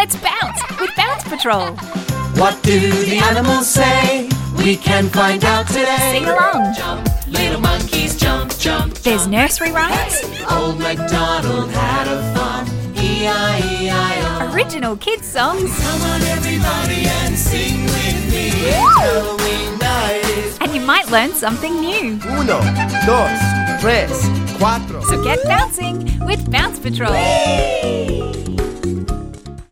Let's bounce with Bounce Patrol. What do the animals say? We can find out today. Sing along. Jump, little monkeys, jump, jump. There's nursery rhymes, Old MacDonald had a farm. E-I-E-I-O. original kids songs, Come on, everybody, and sing with me. And you might learn something new. Uno, dos, tres, cuatro. So get bouncing with Bounce Patrol.